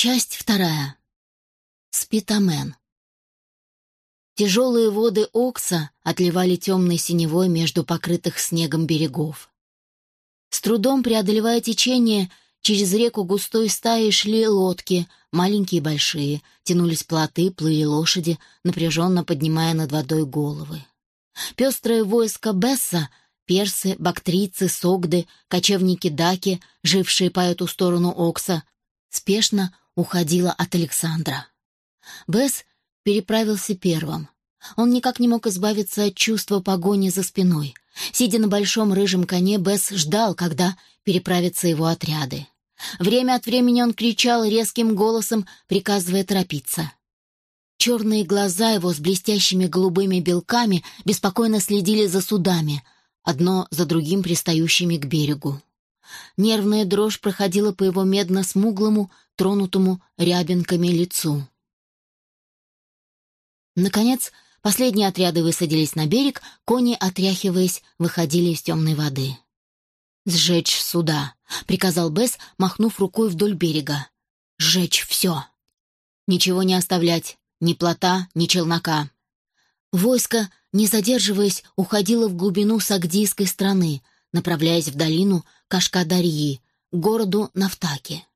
Часть вторая. Спитамен. Тяжелые воды Окса отливали темной синевой между покрытых снегом берегов. С трудом преодолевая течение, через реку густой стаи шли лодки, маленькие и большие, тянулись плоты, плыли лошади, напряженно поднимая над водой головы. Пестрое войско Бесса — персы, бактрийцы, согды, кочевники даки, жившие по эту сторону Окса, спешно уходила от Александра. Бесс переправился первым. Он никак не мог избавиться от чувства погони за спиной. Сидя на большом рыжем коне, Бесс ждал, когда переправятся его отряды. Время от времени он кричал резким голосом, приказывая торопиться. Черные глаза его с блестящими голубыми белками беспокойно следили за судами, одно за другим пристающими к берегу. Нервная дрожь проходила по его медно-смуглому, тронутому рябинками лицу. Наконец, последние отряды высадились на берег, кони, отряхиваясь, выходили из темной воды. «Сжечь суда», — приказал Бесс, махнув рукой вдоль берега. «Сжечь все. Ничего не оставлять, ни плота, ни челнока». Войско, не задерживаясь, уходило в глубину Сагдийской страны, направляясь в долину Кашкадарьи, к городу Нафтаки.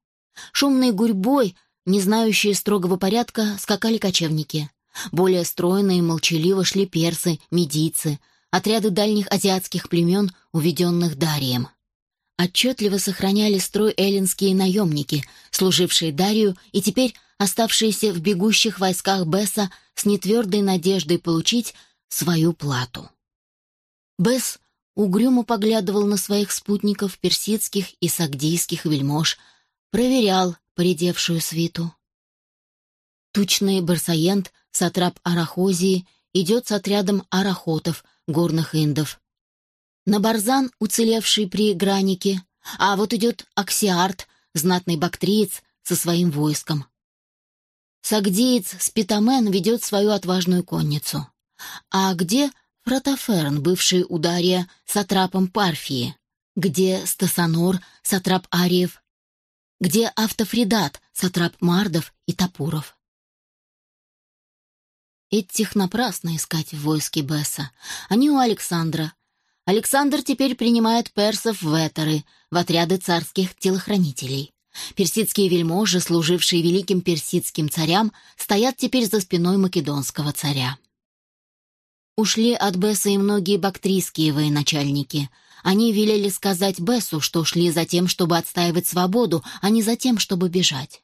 Шумной гурьбой, не знающие строгого порядка, скакали кочевники. Более стройные и молчаливо шли персы, медийцы, отряды дальних азиатских племен, уведенных Дарием. Отчетливо сохраняли строй эллинские наемники, служившие Дарию и теперь оставшиеся в бегущих войсках Бесса с нетвердой надеждой получить свою плату. Бесс угрюмо поглядывал на своих спутников персидских и сагдийских вельмож, проверял поредевшую свиту. Тучный барсаент, сатрап Арахозии, идет с отрядом арахотов, горных индов. На Барзан, уцелевший при Гранике, а вот идет Аксиарт, знатный бактриец, со своим войском. Сагдиец Спитамен ведет свою отважную конницу. А где Протоферн, бывший у Дария сатрапом Парфии? Где Стасанор, сатрап Ариев? Где Автофридат, сатрап Мардов и Тапуров? Этих напрасно искать в войске Бесса. Они у Александра. Александр теперь принимает персов в Этеры, в отряды царских телохранителей. Персидские вельможи, служившие великим персидским царям, стоят теперь за спиной македонского царя. Ушли от Бесса и многие бактрийские военачальники. Они велели сказать Бессу, что шли за тем, чтобы отстаивать свободу, а не за тем, чтобы бежать.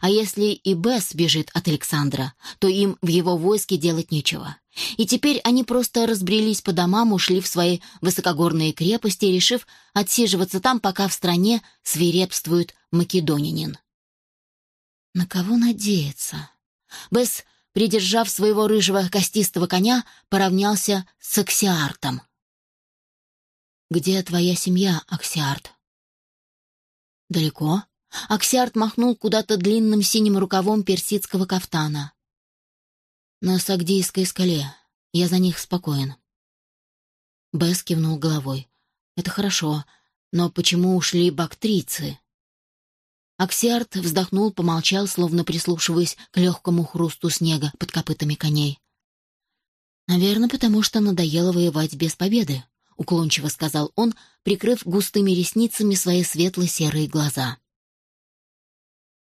А если и Бесс бежит от Александра, то им в его войске делать нечего. И теперь они просто разбрелись по домам, ушли в свои высокогорные крепости, решив отсиживаться там, пока в стране свирепствует македонянин. На кого надеяться? Бесс придержав своего рыжего костистого коня, поравнялся с Аксиартом. «Где твоя семья, Аксиарт?» «Далеко?» Аксиарт махнул куда-то длинным синим рукавом персидского кафтана. «На Сагдийской скале. Я за них спокоен». Бесс кивнул головой. «Это хорошо, но почему ушли бактрийцы?» Аксиарт вздохнул, помолчал, словно прислушиваясь к легкому хрусту снега под копытами коней. «Наверное, потому что надоело воевать без победы», — уклончиво сказал он, прикрыв густыми ресницами свои светло-серые глаза.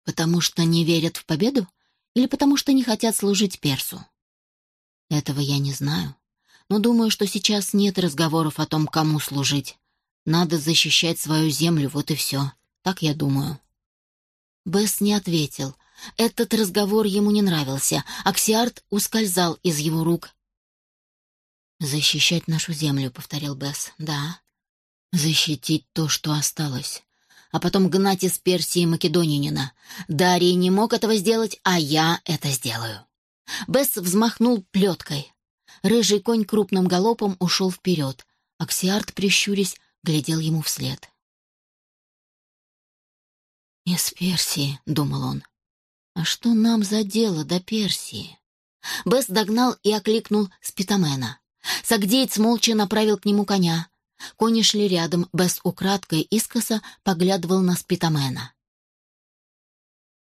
«Потому что не верят в победу? Или потому что не хотят служить персу?» «Этого я не знаю, но думаю, что сейчас нет разговоров о том, кому служить. Надо защищать свою землю, вот и все. Так я думаю». Бесс не ответил. Этот разговор ему не нравился. Аксиарт ускользал из его рук. «Защищать нашу землю», — повторил Бесс. «Да. Защитить то, что осталось. А потом гнать из Персии македонянина. Дарий не мог этого сделать, а я это сделаю». Бесс взмахнул плеткой. Рыжий конь крупным галопом ушел вперед. Аксиарт, прищурясь, глядел ему вслед. «Из Персии», — думал он. «А что нам за дело до Персии?» Бесс догнал и окликнул Спитамена. Сагдеец молча направил к нему коня. Кони шли рядом, Бесс украдкой искоса поглядывал на Спитамена.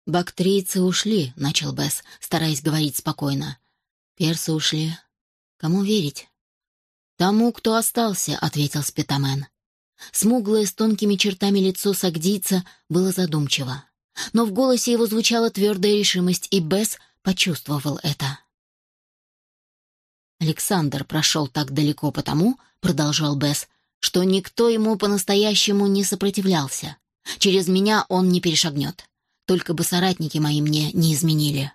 «Бактрийцы ушли», — начал Бесс, стараясь говорить спокойно. «Персы ушли. Кому верить?» «Тому, кто остался», — ответил Спитамен. Смуглое с тонкими чертами лицо сагдийца было задумчиво. Но в голосе его звучала твердая решимость, и Бесс почувствовал это. «Александр прошел так далеко потому», — продолжал Бесс, «что никто ему по-настоящему не сопротивлялся. Через меня он не перешагнет. Только бы соратники мои мне не изменили».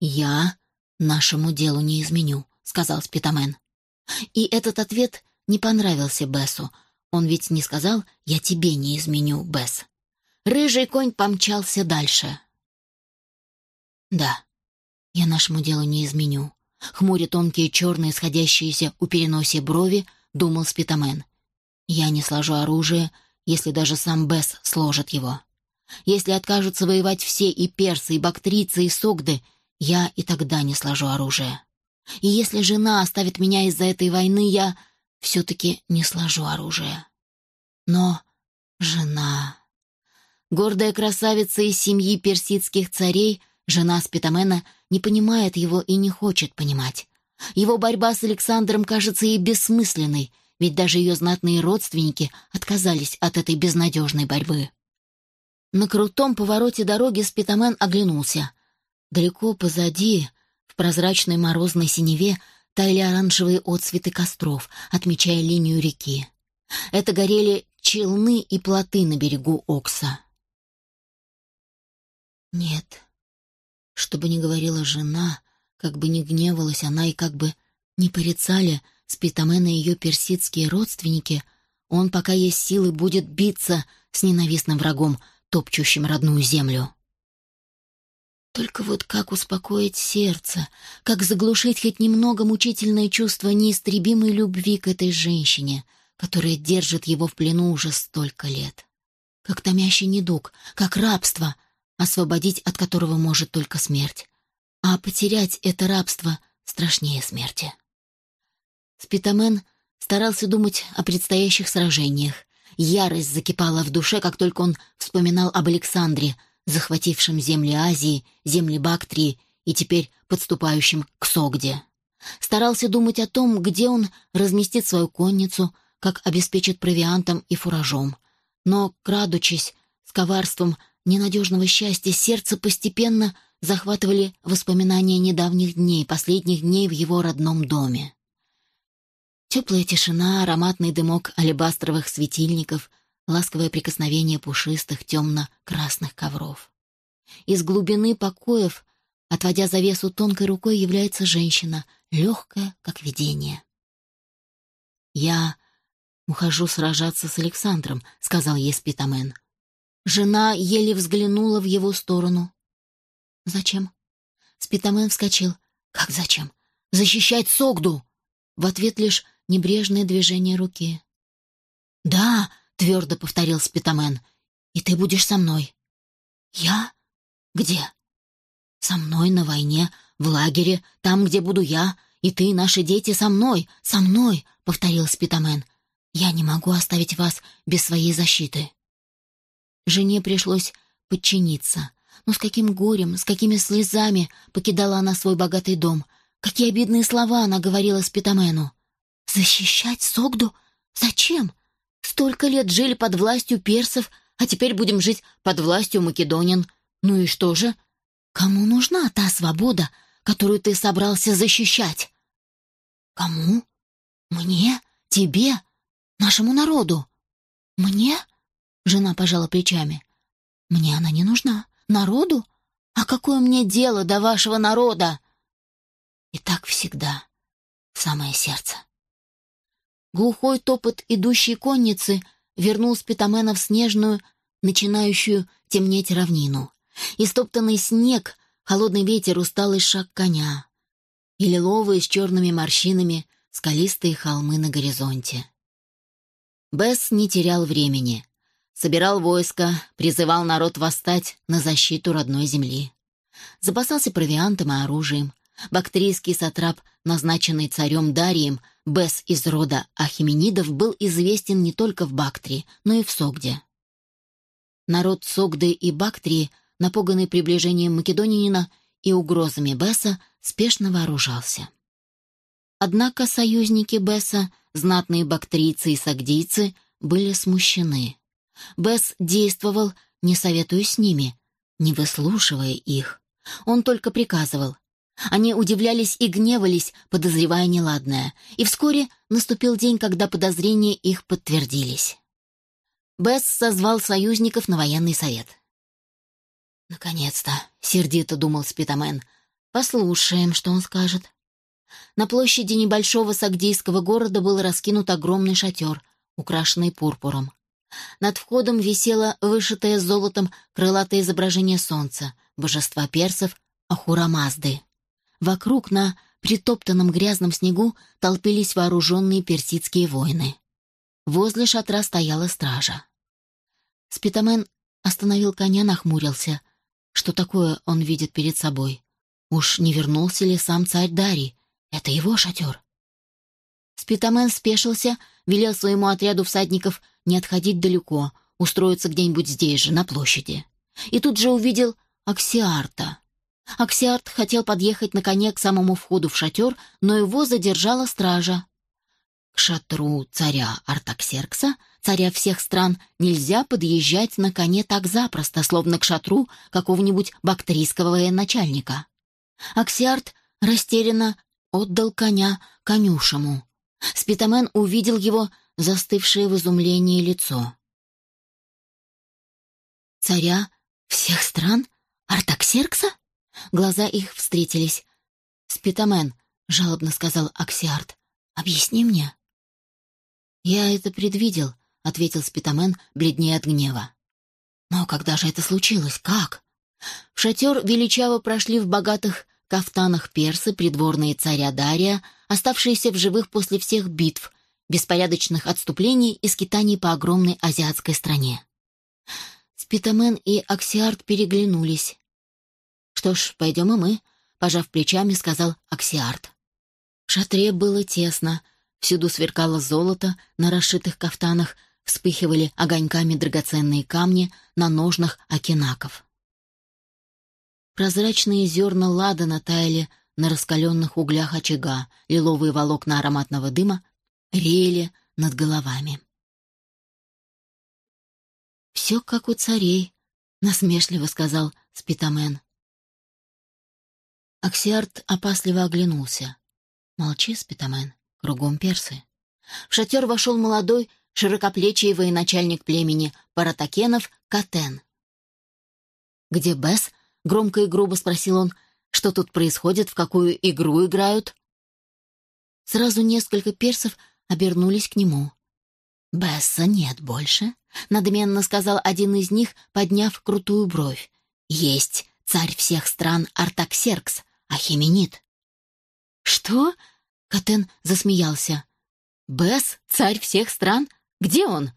«Я нашему делу не изменю», — сказал Спитамен. И этот ответ не понравился Бессу. Он ведь не сказал «я тебе не изменю, Бесс». Рыжий конь помчался дальше. «Да, я нашему делу не изменю», Хмуря тонкие черные, сходящиеся у переносе брови, думал Спитамен. «Я не сложу оружие, если даже сам Бес сложит его. Если откажутся воевать все и персы, и бактрийцы, и согды, я и тогда не сложу оружие. И если жена оставит меня из-за этой войны, я все-таки не сложу оружие. Но жена... Гордая красавица из семьи персидских царей, жена Спитамена, не понимает его и не хочет понимать. Его борьба с Александром кажется ей бессмысленной, ведь даже ее знатные родственники отказались от этой безнадежной борьбы. На крутом повороте дороги Спитамен оглянулся. Далеко позади, в прозрачной морозной синеве, таяли оранжевые отцветы костров, отмечая линию реки. Это горели челны и плоты на берегу Окса. Нет, что бы ни говорила жена, как бы ни гневалась она и как бы ни порицали Спитамена и ее персидские родственники, он, пока есть силы, будет биться с ненавистным врагом, топчущим родную землю. Только вот как успокоить сердце, как заглушить хоть немного мучительное чувство неистребимой любви к этой женщине, которая держит его в плену уже столько лет. Как томящий недуг, как рабство — освободить от которого может только смерть. А потерять это рабство страшнее смерти. Спитамен старался думать о предстоящих сражениях. Ярость закипала в душе, как только он вспоминал об Александре, захватившем земли Азии, земли Бактрии и теперь подступающем к Согде. Старался думать о том, где он разместит свою конницу, как обеспечит провиантом и фуражом. Но, крадучись, с коварством ненадежного счастья сердце постепенно захватывали воспоминания недавних дней, последних дней в его родном доме. Теплая тишина, ароматный дымок алебастровых светильников, ласковое прикосновение пушистых темно-красных ковров. Из глубины покоев, отводя завесу тонкой рукой, является женщина, легкая, как видение. «Я ухожу сражаться с Александром», — сказал ей Спитамен. Жена еле взглянула в его сторону. «Зачем?» Спитамен вскочил. «Как зачем? Защищать Согду!» В ответ лишь небрежное движение руки. «Да», — твердо повторил Спитамен, — «и ты будешь со мной». «Я? Где?» «Со мной на войне, в лагере, там, где буду я, и ты, наши дети, со мной, со мной», — повторил Спитамен. «Я не могу оставить вас без своей защиты». Жене пришлось подчиниться. Но с каким горем, с какими слезами покидала она свой богатый дом. Какие обидные слова она говорила Спитамену. «Защищать Согду? Зачем? Столько лет жили под властью персов, а теперь будем жить под властью македонин. Ну и что же? Кому нужна та свобода, которую ты собрался защищать?» «Кому? Мне? Тебе? Нашему народу? Мне?» Жена пожала плечами. «Мне она не нужна. Народу? А какое мне дело до вашего народа?» И так всегда. Самое сердце. Глухой топот идущей конницы вернул Спитамена в снежную, начинающую темнеть равнину. Истоптанный снег, холодный ветер, усталый шаг коня. И лиловые с черными морщинами скалистые холмы на горизонте. Бесс не терял времени собирал войско, призывал народ восстать на защиту родной земли. Запасался провиантом и оружием. Бактрийский сатрап, назначенный царем Дарием, Бес из рода Ахименидов, был известен не только в Бактрии, но и в Согде. Народ Согды и Бактрии напуганный приближением македонянина и угрозами Бесса, спешно вооружался. Однако союзники Бесса, знатные бактрийцы и сагдийцы, были смущены. Бесс действовал, не советуя с ними, не выслушивая их. Он только приказывал. Они удивлялись и гневались, подозревая неладное, и вскоре наступил день, когда подозрения их подтвердились. Бесс созвал союзников на военный совет. «Наконец-то», — сердито думал Спитамен, — «послушаем, что он скажет». На площади небольшого сагдийского города был раскинут огромный шатер, украшенный пурпуром. Над входом висело вышитое золотом крылатое изображение солнца, божества персов Ахура Мазды. Вокруг на притоптанном грязном снегу толпились вооруженные персидские воины. Возле шатра стояла стража. Спитамен остановил коня, нахмурился. Что такое он видит перед собой? Уж не вернулся ли сам царь Дарий? Это его шатер. Спитамен спешился, велел своему отряду всадников не отходить далеко, устроиться где-нибудь здесь же, на площади. И тут же увидел Аксиарта. Аксиарт хотел подъехать на коне к самому входу в шатер, но его задержала стража. К шатру царя Артаксеркса, царя всех стран, нельзя подъезжать на коне так запросто, словно к шатру какого-нибудь бактрийского военачальника. Аксиарт растерянно отдал коня конюшему. Спитамен увидел его застывшее в изумлении лицо. «Царя всех стран? Артаксеркса?» Глаза их встретились. «Спитамен», — жалобно сказал Аксиарт, — «объясни мне». «Я это предвидел», — ответил Спитамен, бледнея от гнева. «Но когда же это случилось? Как?» В шатер величаво прошли в богатых кафтанах персы, придворные царя Дария, оставшиеся в живых после всех битв, беспорядочных отступлений и скитаний по огромной азиатской стране. Спитамен и Аксиарт переглянулись. «Что ж, пойдем и мы», — пожав плечами, сказал Аксиарт. В шатре было тесно, всюду сверкало золото на расшитых кафтанах, вспыхивали огоньками драгоценные камни на ножнах окинаков. Прозрачные зерна ладана таяли на раскаленных углях очага, лиловые волокна ароматного дыма реяли над головами. «Все как у царей», — насмешливо сказал Спитамен. Аксиарт опасливо оглянулся. «Молчи, Спитамен, кругом персы». В шатер вошел молодой, широкоплечий военачальник племени Паратакенов Катен. «Где Бесс?» — громко и грубо спросил он. «Что тут происходит? В какую игру играют?» Сразу несколько персов обернулись к нему. «Бесса нет больше», — надменно сказал один из них, подняв крутую бровь. «Есть царь всех стран Артаксеркс, Ахименит». «Что?» — Катен засмеялся. «Бесс, царь всех стран? Где он?»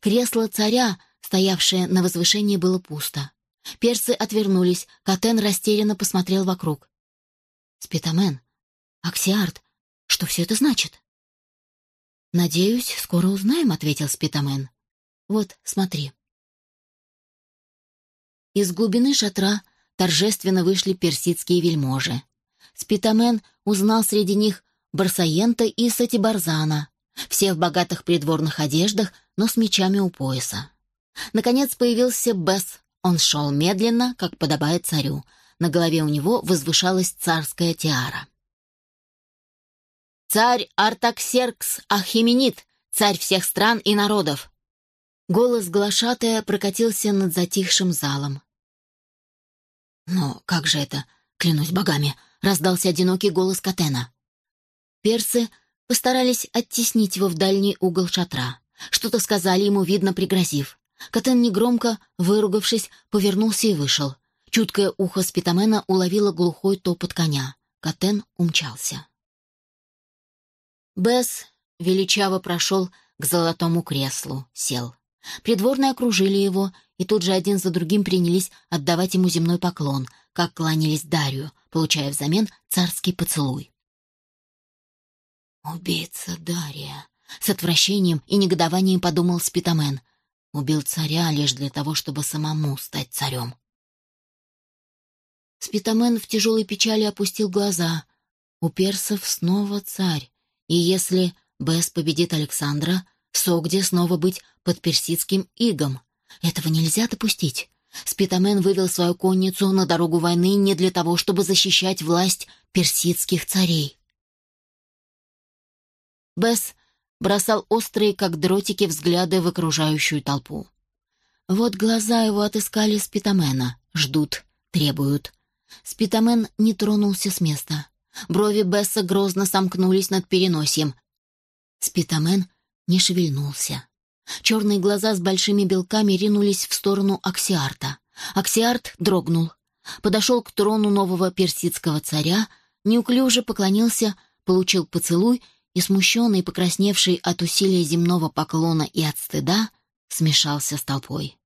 Кресло царя, стоявшее на возвышении, было пусто. Персы отвернулись, Катен растерянно посмотрел вокруг. «Спитамен, Аксиарт, что все это значит?» «Надеюсь, скоро узнаем», — ответил Спитамен. «Вот, смотри». Из глубины шатра торжественно вышли персидские вельможи. Спитамен узнал среди них Барсаента и Сатибарзана, все в богатых придворных одеждах, но с мечами у пояса. Наконец появился Бесс. Он шел медленно, как подобает царю. На голове у него возвышалась царская тиара. «Царь Артаксеркс Ахименит, царь всех стран и народов!» Голос глашатая прокатился над затихшим залом. «Но как же это, клянусь богами!» — раздался одинокий голос Катена. Персы постарались оттеснить его в дальний угол шатра. Что-то сказали ему, видно, пригрозив. Катен негромко, выругавшись, повернулся и вышел. Чуткое ухо Спитамена уловило глухой топот коня. Катен умчался. Бесс величаво прошел к золотому креслу, сел. Придворные окружили его, и тут же один за другим принялись отдавать ему земной поклон, как кланялись Дарью, получая взамен царский поцелуй. «Убийца Дарья!» — с отвращением и негодованием подумал Спитамен. Убил царя лишь для того, чтобы самому стать царем. Спитамен в тяжелой печали опустил глаза. У персов снова царь, и если Бес победит Александра, Согде снова быть под персидским игом. Этого нельзя допустить. Спитамен вывел свою конницу на дорогу войны не для того, чтобы защищать власть персидских царей. Бес бросал острые, как дротики, взгляды в окружающую толпу. Вот глаза его отыскали Спитамена, ждут, требуют. Спитамен не тронулся с места. Брови Бесса грозно сомкнулись над переносием. Спитамен не шевельнулся. Черные глаза с большими белками ринулись в сторону Аксиарта. Аксиарт дрогнул. Подошел к трону нового персидского царя, неуклюже поклонился, получил поцелуй и, смущенный, покрасневший от усилия земного поклона и от стыда, смешался с толпой.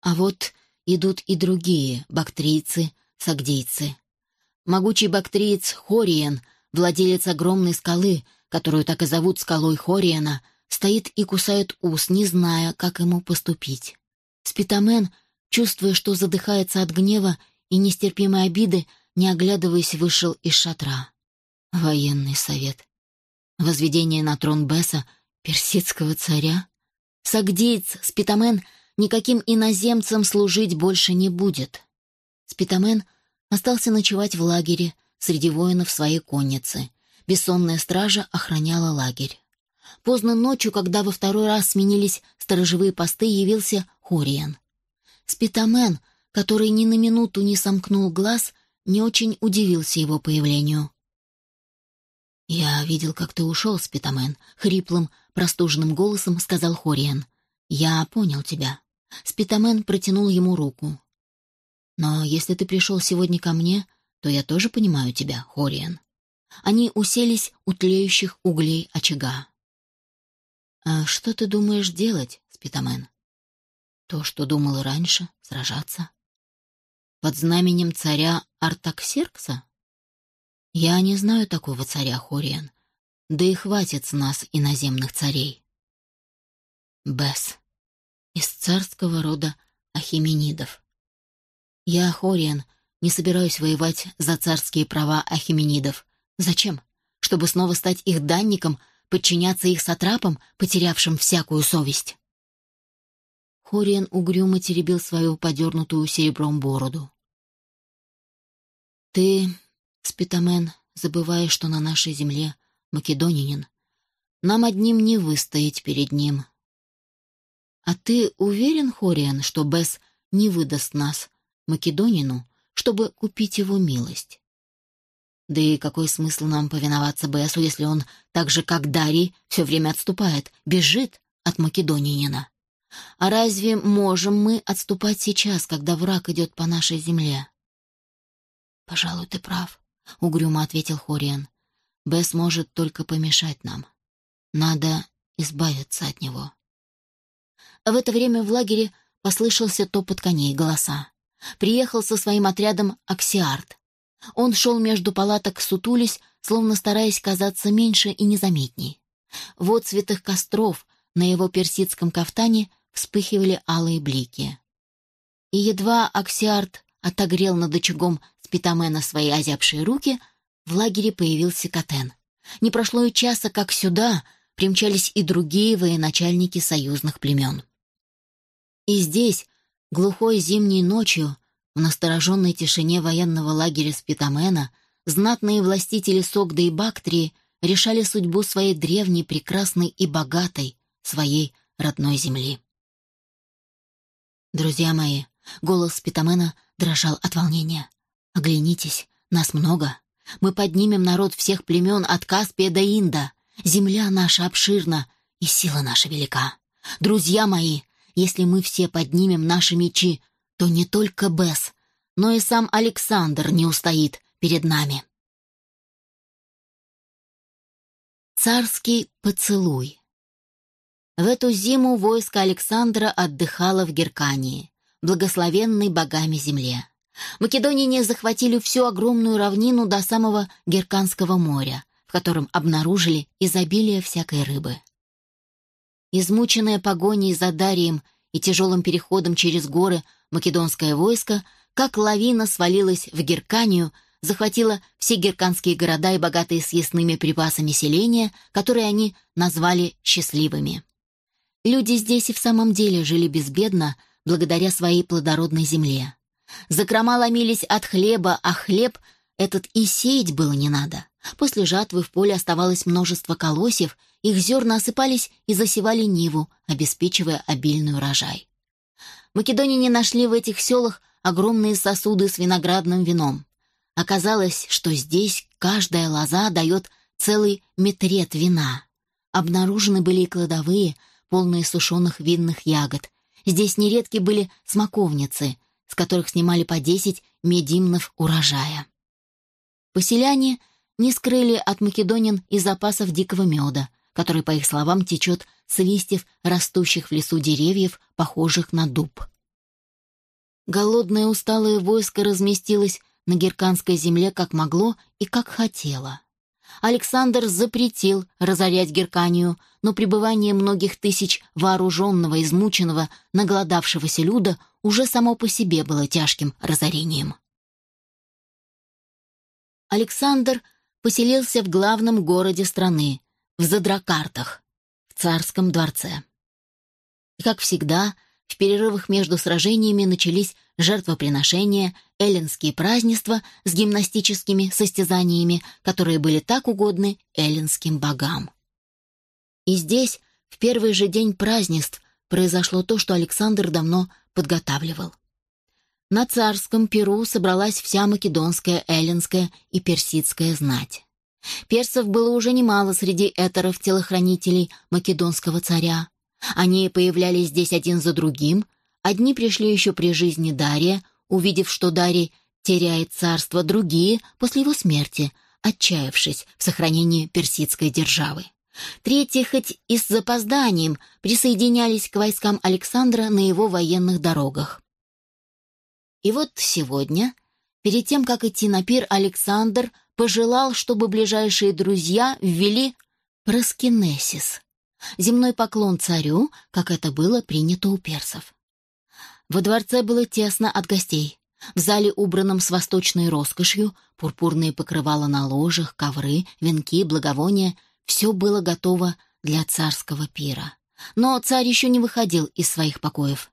А вот идут и другие бактрийцы, сагдейцы. Могучий бактриец Хориен, владелец огромной скалы, которую так и зовут скалой Хориена, стоит и кусает ус, не зная, как ему поступить. Спитамен, чувствуя, что задыхается от гнева и нестерпимой обиды, не оглядываясь, вышел из шатра. Военный совет. Возведение на трон Беса, персидского царя. Сагдиец, Спитамен, никаким иноземцам служить больше не будет. Спитамен остался ночевать в лагере среди воинов своей конницы. Бессонная стража охраняла лагерь. Поздно ночью, когда во второй раз сменились сторожевые посты, явился Хориен. Спитамен, который ни на минуту не сомкнул глаз, не очень удивился его появлению. «Я видел, как ты ушел, Спитамен», — хриплым, простуженным голосом сказал Хориен. «Я понял тебя». Спитамен протянул ему руку. «Но если ты пришел сегодня ко мне, то я тоже понимаю тебя, Хориен». Они уселись у тлеющих углей очага. «А что ты думаешь делать, Спитамен?» «То, что думал раньше, сражаться». «Под знаменем царя Артаксеркса?» «Я не знаю такого царя, Хориан. Да и хватит с нас иноземных царей». «Бес. Из царского рода Ахименидов. Я, Хориан, не собираюсь воевать за царские права Ахименидов. Зачем? Чтобы снова стать их данником — подчиняться их сатрапам, потерявшим всякую совесть. Хориен угрюмо теребил свою подернутую серебром бороду. «Ты, Спитамен, забываешь, что на нашей земле македонянин. Нам одним не выстоять перед ним. А ты уверен, Хориен, что Бес не выдаст нас, македонину, чтобы купить его милость?» Да и какой смысл нам повиноваться Бесу, если он, так же как Дарий, все время отступает, бежит от македонянина? А разве можем мы отступать сейчас, когда враг идет по нашей земле? «Пожалуй, ты прав», — угрюмо ответил Хориан. «Бес может только помешать нам. Надо избавиться от него». В это время в лагере послышался топот коней, голоса. Приехал со своим отрядом Аксиарт. Он шел между палаток, сутулись, словно стараясь казаться меньше и незаметней. В отцветах костров на его персидском кафтане вспыхивали алые блики. И едва Аксиарт отогрел над очагом Спитамена свои озябшие руки, в лагере появился Катен. Не прошло и часа, как сюда примчались и другие военачальники союзных племен. И здесь, глухой зимней ночью, в настороженной тишине военного лагеря Спитамена знатные властители Согда и Бактрии решали судьбу своей древней, прекрасной и богатой, своей родной земли. «Друзья мои», — голос Спитамена дрожал от волнения, — «оглянитесь, нас много. Мы поднимем народ всех племен от Каспия до Инда. Земля наша обширна, и сила наша велика. Друзья мои, если мы все поднимем наши мечи, то не только Бес, но и сам Александр не устоит перед нами. Царский поцелуй В эту зиму войско Александра отдыхало в Геркании, благословенной богами земле. Македонине захватили всю огромную равнину до самого Герканского моря, в котором обнаружили изобилие всякой рыбы. Измученное погоней за Дарием и тяжелым переходом через горы македонское войско как лавина свалилась в Герканию, захватила все герканские города и богатые съестными припасами селения, которые они назвали счастливыми. Люди здесь и в самом деле жили безбедно, благодаря своей плодородной земле. Закрома ломились от хлеба, а хлеб этот и сеять было не надо. После жатвы в поле оставалось множество колосьев, их зерна осыпались и засевали ниву, обеспечивая обильный урожай. Македоняне нашли в этих селах огромные сосуды с виноградным вином. Оказалось, что здесь каждая лоза дает целый метрет вина. Обнаружены были и кладовые, полные сушеных винных ягод. Здесь нередки были смоковницы, с которых снимали по десять медимнов урожая. Поселяне не скрыли от македонин и запасов дикого меда, который, по их словам, течет с листьев растущих в лесу деревьев, похожих на дуб. Голодное усталое войско разместилось на герканской земле как могло и как хотело. Александр запретил разорять Герканию, но пребывание многих тысяч вооруженного, измученного, наголодавшегося люда уже само по себе было тяжким разорением. Александр поселился в главном городе страны, в Задракартах, в царском дворце. И, как всегда, в перерывах между сражениями начались жертвоприношения, эллинские празднества с гимнастическими состязаниями, которые были так угодны эллинским богам. И здесь, в первый же день празднеств, произошло то, что Александр давно подготавливал. На царском Перу собралась вся македонская, эллинская и персидская знать. Персов было уже немало среди этеров-телохранителей македонского царя. Они появлялись здесь один за другим. Одни пришли еще при жизни Дария, увидев, что Дарий теряет царство, другие — после его смерти, отчаявшись в сохранении персидской державы. Третьи, хоть и с запозданием, присоединялись к войскам Александра на его военных дорогах. И вот сегодня, перед тем, как идти на пир, Александр пожелал, чтобы ближайшие друзья ввели проскинесис, земной поклон царю, как это было принято у персов. Во дворце было тесно от гостей. В зале, убранном с восточной роскошью, пурпурные покрывала на ложах, ковры, венки, благовония — все было готово для царского пира. Но царь еще не выходил из своих покоев.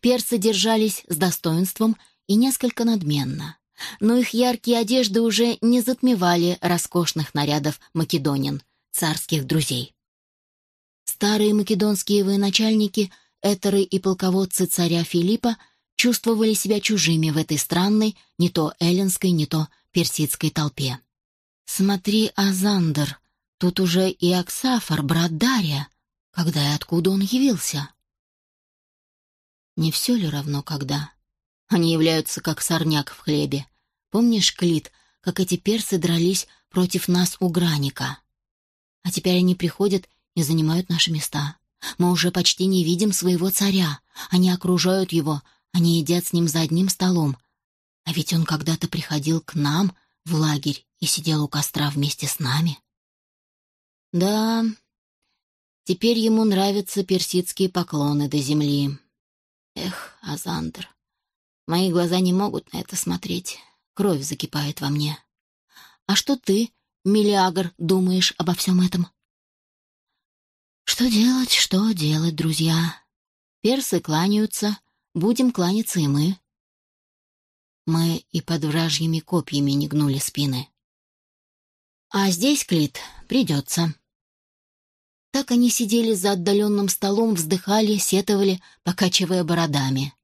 Персы держались с достоинством и несколько надменно. Но их яркие одежды уже не затмевали роскошных нарядов македонин, царских друзей. Старые македонские военачальники, этеры и полководцы царя Филиппа чувствовали себя чужими в этой странной, не то эллинской, не то персидской толпе. «Смотри, Азандер, тут уже и Аксафар, брат Дария. Когда и откуда он явился?» Не все ли равно, когда? Они являются как сорняк в хлебе. Помнишь, Клит, как эти персы дрались против нас у Граника? А теперь они приходят и занимают наши места. Мы уже почти не видим своего царя. Они окружают его, они едят с ним за одним столом. А ведь он когда-то приходил к нам в лагерь и сидел у костра вместе с нами. Да, теперь ему нравятся персидские поклоны до земли. Эх, Азандр, мои глаза не могут на это смотреть. Кровь закипает во мне. А что ты, Миллиагр, думаешь обо всем этом? Что делать, что делать, друзья? Персы кланяются, будем кланяться и мы. Мы и под вражьими копьями не гнули спины. А здесь, Клит, придется. Так они сидели за отдаленным столом, вздыхали, сетовали, покачивая бородами.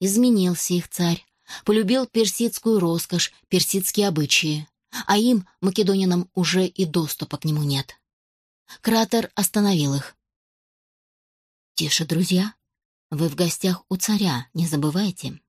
Изменился их царь, полюбил персидскую роскошь, персидские обычаи, а им, македонинам, уже и доступа к нему нет. Кратер остановил их. «Тише, друзья, вы в гостях у царя, не забывайте».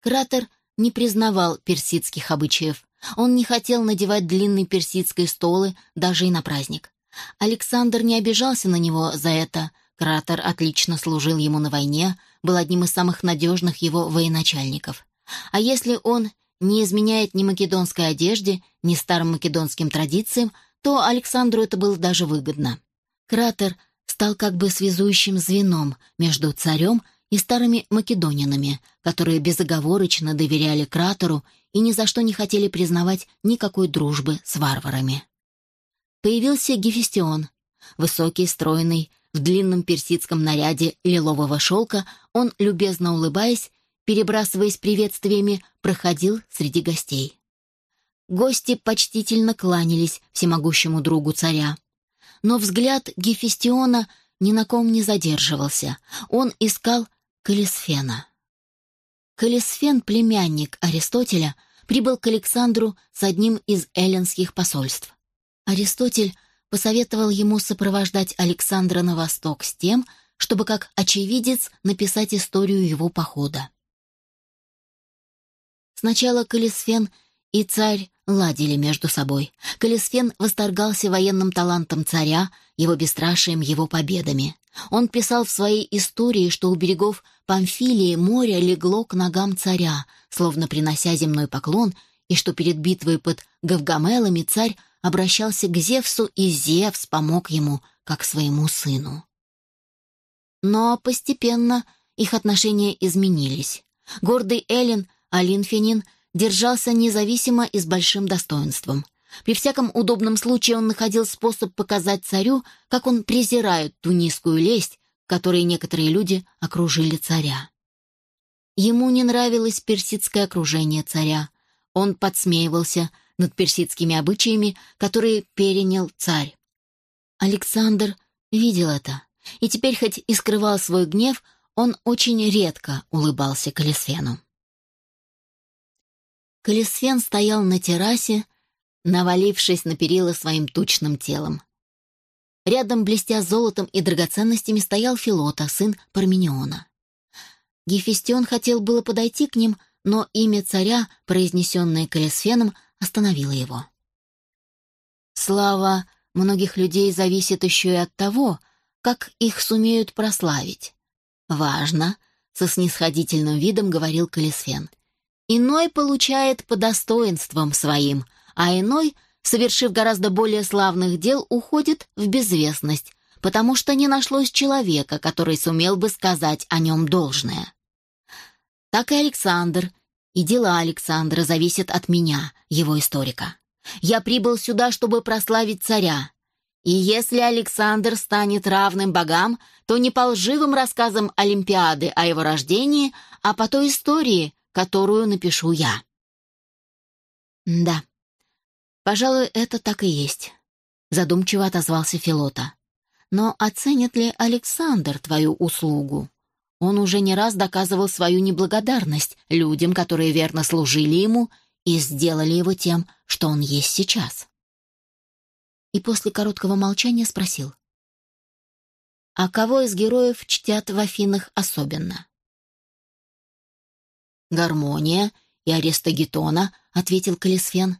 Кратер не признавал персидских обычаев. Он не хотел надевать длинные персидские столы даже и на праздник. Александр не обижался на него за это. Кратер отлично служил ему на войне, был одним из самых надежных его военачальников. А если он не изменяет ни македонской одежде, ни старым македонским традициям, то Александру это было даже выгодно. Кратер стал как бы связующим звеном между царем и старыми македонянами, которые безоговорочно доверяли кратеру и ни за что не хотели признавать никакой дружбы с варварами. Появился Гефестион, высокий, стройный, в длинном персидском наряде лилового шелка, он, любезно улыбаясь, перебрасываясь приветствиями, проходил среди гостей. Гости почтительно кланялись всемогущему другу царя. Но взгляд Гефестиона ни на ком не задерживался. Он искал Калисфена. Калисфен, племянник Аристотеля, прибыл к Александру с одним из эллинских посольств. Аристотель посоветовал ему сопровождать Александра на восток с тем, чтобы как очевидец написать историю его похода. Сначала Калисфен и царь ладили между собой. Калисфен восторгался военным талантом царя, его бесстрашием, его победами. Он писал в своей истории, что у берегов Памфилии море легло к ногам царя, словно принося земной поклон, и что перед битвой под Гавгамелами царь обращался к Зевсу, и Зевс помог ему, как своему сыну. Но постепенно их отношения изменились. Гордый Эллин, Алинфинин, держался независимо и с большим достоинством. При всяком удобном случае он находил способ показать царю, как он презирает ту низкую лесть, которой некоторые люди окружили царя. Ему не нравилось персидское окружение царя. Он подсмеивался над персидскими обычаями, которые перенял царь. Александр видел это, и теперь хоть и скрывал свой гнев, он очень редко улыбался Калисфену. Калисфен стоял на террасе, навалившись на перила своим тучным телом. Рядом, блестя золотом и драгоценностями, стоял Филота, сын Пармениона. Гефестион хотел было подойти к ним, но имя царя, произнесенное Калисфеном, остановило его. Слава многих людей зависит еще и от того, как их сумеют прославить. Важно, со снисходительным видом говорил Калисфен. Иной получает по достоинствам своим, а иной, совершив гораздо более славных дел, уходит в безвестность, потому что не нашлось человека, который сумел бы сказать о нем должное. Так и Александр, и дела Александра зависят от меня, его историка. Я прибыл сюда, чтобы прославить царя. И если Александр станет равным богам, то не по лживым рассказам Олимпиады о его рождении, а по той истории, которую напишу я. Да, пожалуй, это так и есть, задумчиво отозвался Филота. Но оценит ли Александр твою услугу? Он уже не раз доказывал свою неблагодарность людям, которые верно служили ему и сделали его тем, что он есть сейчас. И после короткого молчания спросил. «А кого из героев чтят в Афинах особенно?» «Гармония и Аристогетона», — ответил Калисфен.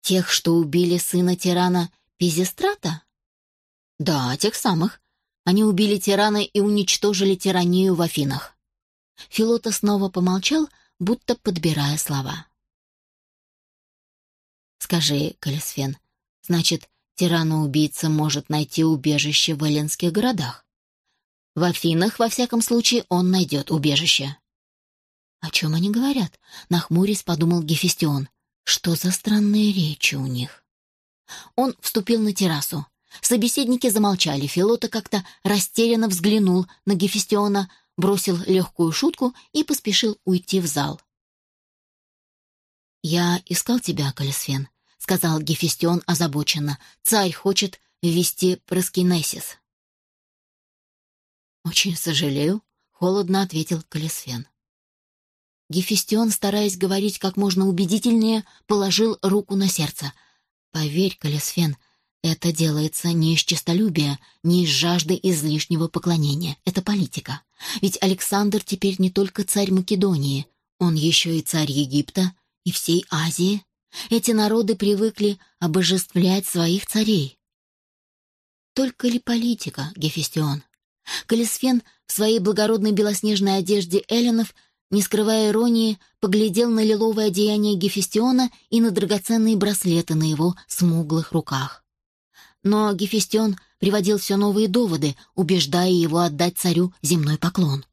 «Тех, что убили сына тирана Пизистрата?» «Да, тех самых. Они убили тирана и уничтожили тиранию в Афинах». Филота снова помолчал, будто подбирая слова. «Скажи, Калисфен, значит, тирана-убийца может найти убежище в эллинских городах? В Афинах, во всяком случае, он найдет убежище». «О чем они говорят?» — нахмурясь подумал Гефестион. «Что за странные речи у них?» Он вступил на террасу. Собеседники замолчали. Филота как-то растерянно взглянул на Гефестиона, бросил легкую шутку и поспешил уйти в зал. «Я искал тебя, Калисфен», — сказал Гефестион озабоченно. «Царь хочет ввести проскинесис». «Очень сожалею», — холодно ответил Калисфен. Гефестион, стараясь говорить как можно убедительнее, положил руку на сердце. «Поверь, Калисфен, это делается не из честолюбия, не из жажды излишнего поклонения. Это политика. Ведь Александр теперь не только царь Македонии, он еще и царь Египта и всей Азии. Эти народы привыкли обожествлять своих царей. Только ли политика, Гефестион? Калисфен в своей благородной белоснежной одежде эллинов не скрывая иронии, поглядел на лиловое одеяние Гефестиона и на драгоценные браслеты на его смуглых руках. Но Гефестион приводил все новые доводы, убеждая его отдать царю земной поклон.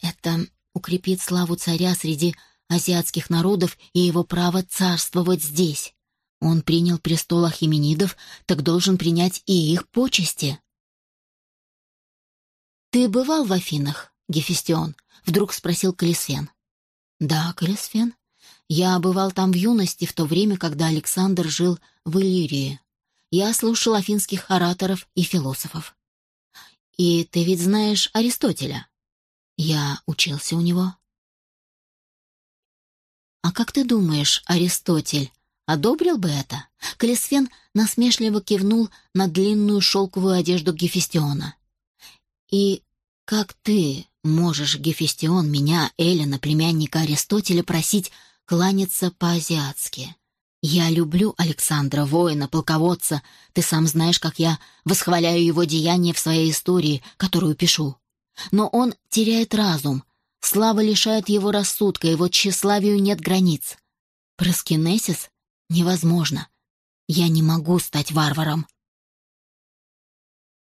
Это укрепит славу царя среди азиатских народов и его право царствовать здесь. Он принял престол Ахименидов, так должен принять и их почести. «Ты бывал в Афинах, Гефестион?» — вдруг спросил Калисфен. «Да, Калисфен. Я бывал там в юности, в то время, когда Александр жил в Иллирии. Я слушал афинских ораторов и философов. И ты ведь знаешь Аристотеля?» «Я учился у него». «А как ты думаешь, Аристотель одобрил бы это?» Калисфен насмешливо кивнул на длинную шелковую одежду Гефестиона. «И как ты можешь, Гефестион, меня, Эллина, племянника Аристотеля, просить кланяться по-азиатски? Я люблю Александра, воина, полководца. Ты сам знаешь, как я восхваляю его деяния в своей истории, которую пишу. Но он теряет разум. Слава лишает его рассудка, его тщеславию нет границ. Проскинесис невозможно. Я не могу стать варваром.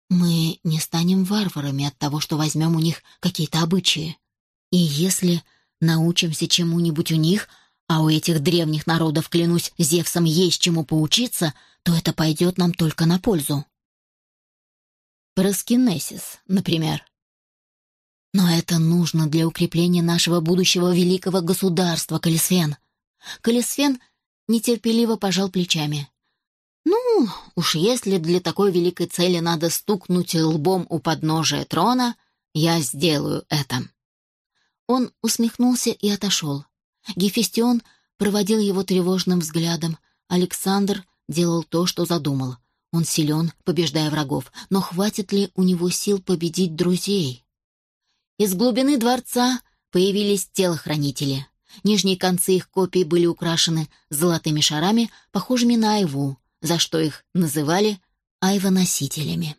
Мы не станем варварами от того, что возьмем у них какие-то обычаи. И если научимся чему-нибудь у них, а у этих древних народов, клянусь, Зевсом есть чему поучиться, то это пойдет нам только на пользу. Проскинесис, например. Но это нужно для укрепления нашего будущего великого государства, Калисфен. Калисфен нетерпеливо пожал плечами. «Ну, уж если для такой великой цели надо стукнуть лбом у подножия трона, я сделаю это». Он усмехнулся и отошел. Гефестион проводил его тревожным взглядом. Александр делал то, что задумал. Он силен, побеждая врагов, но хватит ли у него сил победить друзей? Из глубины дворца появились телохранители. Нижние концы их копий были украшены золотыми шарами, похожими на айву, за что их называли айвоносителями.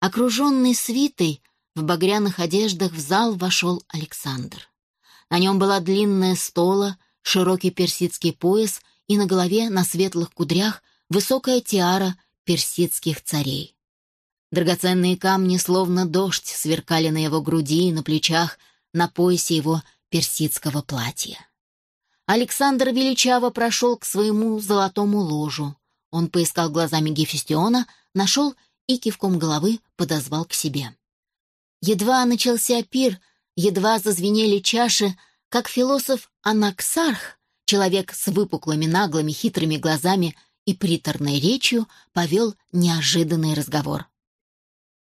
Окруженный свитой, в багряных одеждах в зал вошел Александр. На нем была длинная стола, широкий персидский пояс и на голове на светлых кудрях высокая тиара персидских царей. Драгоценные камни, словно дождь, сверкали на его груди и на плечах, на поясе его персидского платья. Александр величаво прошел к своему золотому ложу. Он поискал глазами Гефестиона, нашел и кивком головы подозвал к себе. Едва начался пир, едва зазвенели чаши, как философ Анаксарх, человек с выпуклыми наглыми хитрыми глазами и приторной речью, повел неожиданный разговор.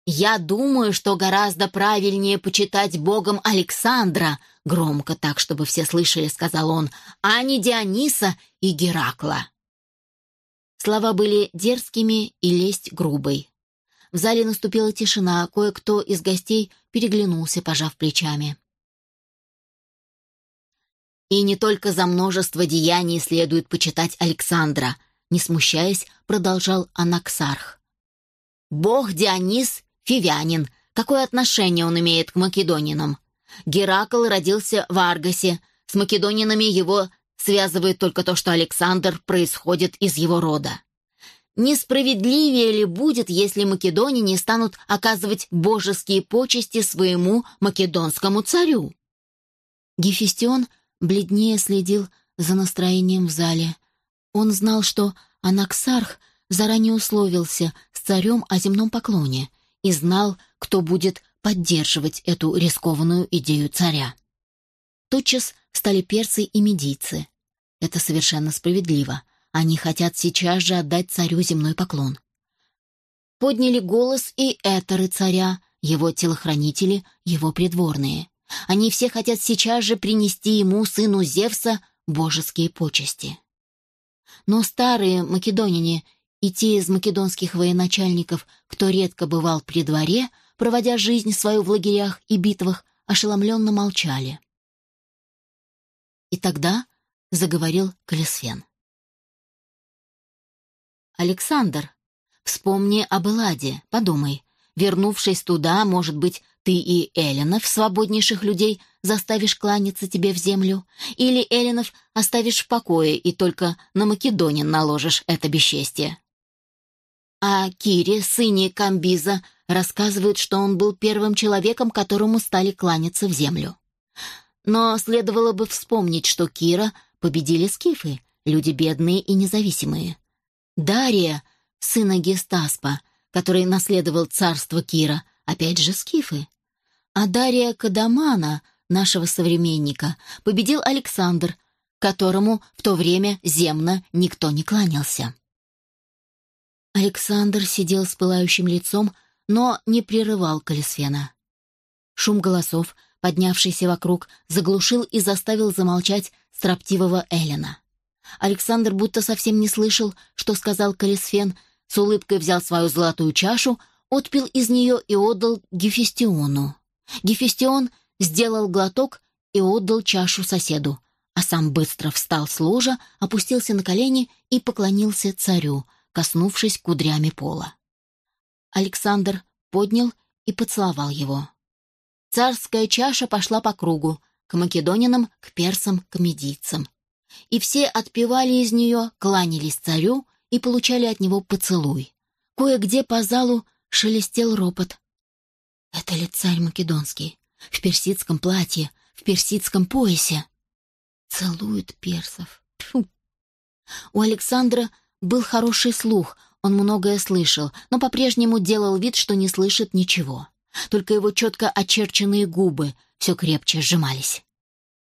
«Я думаю, что гораздо правильнее почитать богом Александра», громко так, чтобы все слышали, сказал он, «а не Диониса и Геракла». Слова были дерзкими и лесть грубой. В зале наступила тишина, кое-кто из гостей переглянулся, пожав плечами. «И не только за множество деяний следует почитать Александра», не смущаясь, продолжал Анаксарх. «Бог Дионис — фивянин. Какое отношение он имеет к македонинам? Геракл родился в Аргасе. С македонинами его связывает только то, что Александр происходит из его рода. Несправедливее ли будет, если македонине станут оказывать божеские почести своему македонскому царю? Гефестион бледнее следил за настроением в зале. Он знал, что Анаксарх заранее условился с царем о земном поклоне и знал, кто будет поддерживать эту рискованную идею царя. Тотчас стали перцы и медийцы. Это совершенно справедливо. Они хотят сейчас же отдать царю земной поклон. Подняли голос и этеры царя, его телохранители, его придворные. Они все хотят сейчас же принести ему, сыну Зевса, божеские почести. Но старые македонине и те из македонских военачальников, кто редко бывал при дворе, проводя жизнь свою в лагерях и битвах, ошеломленно молчали. И тогда заговорил Калисфен. «Александр, вспомни об Эладе, подумай. Вернувшись туда, может быть, ты и Эллинов, свободнейших людей, заставишь кланяться тебе в землю, или Эллинов оставишь в покое и только на Македонин наложишь это бесчестие». О Кире, сыне Камбиза, рассказывают, что он был первым человеком, которому стали кланяться в землю. Но следовало бы вспомнить, что Кира победили скифы, люди бедные и независимые. Дария, сына Гестаспа, который наследовал царство Кира, опять же скифы. А Дария Кадамана, нашего современника, победил Александр, которому в то время земно никто не кланялся. Александр сидел с пылающим лицом, но не прерывал Калисфена. Шум голосов, поднявшийся вокруг, заглушил и заставил замолчать строптивого Эллина. Александр будто совсем не слышал, что сказал Калисфен, с улыбкой взял свою золотую чашу, отпил из нее и отдал Гефестиону. Гефестион сделал глоток и отдал чашу соседу, а сам быстро встал с ложа, опустился на колени и поклонился царю, коснувшись кудрями пола. Александр поднял и поцеловал его. Царская чаша пошла по кругу, к македонинам, к персам, к медийцам. И все отпивали из нее, кланялись царю и получали от него поцелуй. Кое-где по залу шелестел ропот. Это ли царь македонский? В персидском платье, в персидском поясе. Целует персов. Фу. У Александра был хороший слух, он многое слышал, но по-прежнему делал вид, что не слышит ничего. Только его четко очерченные губы все крепче сжимались.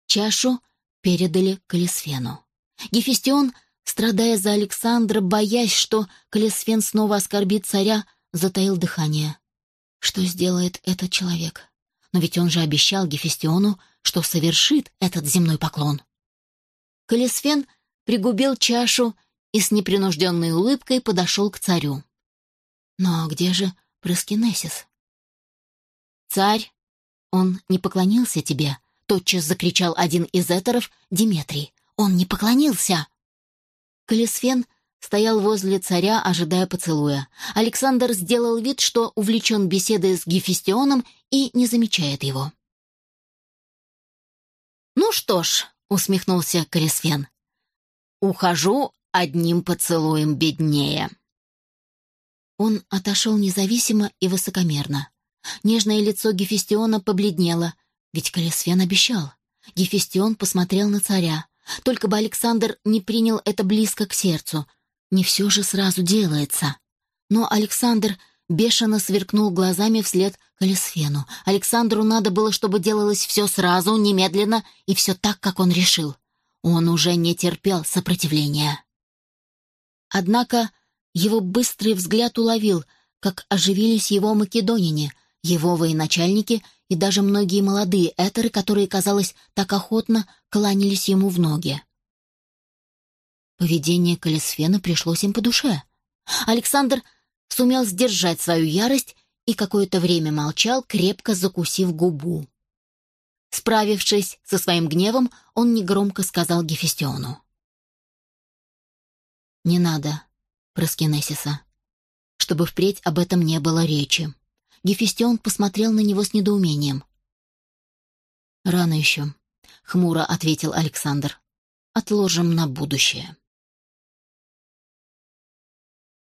Чашу передали Калисфену. Гефестион, страдая за Александра, боясь, что Калисфен снова оскорбит царя, затаил дыхание. Что сделает этот человек? Но ведь он же обещал Гефестиону, что совершит этот земной поклон. Калисфен пригубил чашу и с непринужденной улыбкой подошел к царю. Но где же Проскинесис? «Царь, он не поклонился тебе», — тотчас закричал один из этеров, Диметрий. «Он не поклонился!» Калисфен стоял возле царя, ожидая поцелуя. Александр сделал вид, что увлечен беседой с Гефестионом и не замечает его. «Ну что ж», — усмехнулся Калисфен, — «ухожу одним поцелуем беднее». Он отошел независимо и высокомерно. Нежное лицо Гефестиона побледнело, ведь Калисфен обещал. Гефестион посмотрел на царя. Только бы Александр не принял это близко к сердцу. Не все же сразу делается. Но Александр бешено сверкнул глазами вслед Калисфену. Александру надо было, чтобы делалось все сразу, немедленно и все так, как он решил. Он уже не терпел сопротивления. Однако его быстрый взгляд уловил, как оживились его македонине, его военачальники и даже многие молодые этеры, которые, казалось, так охотно кланялись ему в ноги. Поведение Калисфена пришлось им по душе. Александр сумел сдержать свою ярость и какое-то время молчал, крепко закусив губу. Справившись со своим гневом, он негромко сказал Гефестиону. «Не надо, Проскинесиса, чтобы впредь об этом не было речи». Гефестион посмотрел на него с недоумением. «Рано еще», — хмуро ответил Александр. «Отложим на будущее».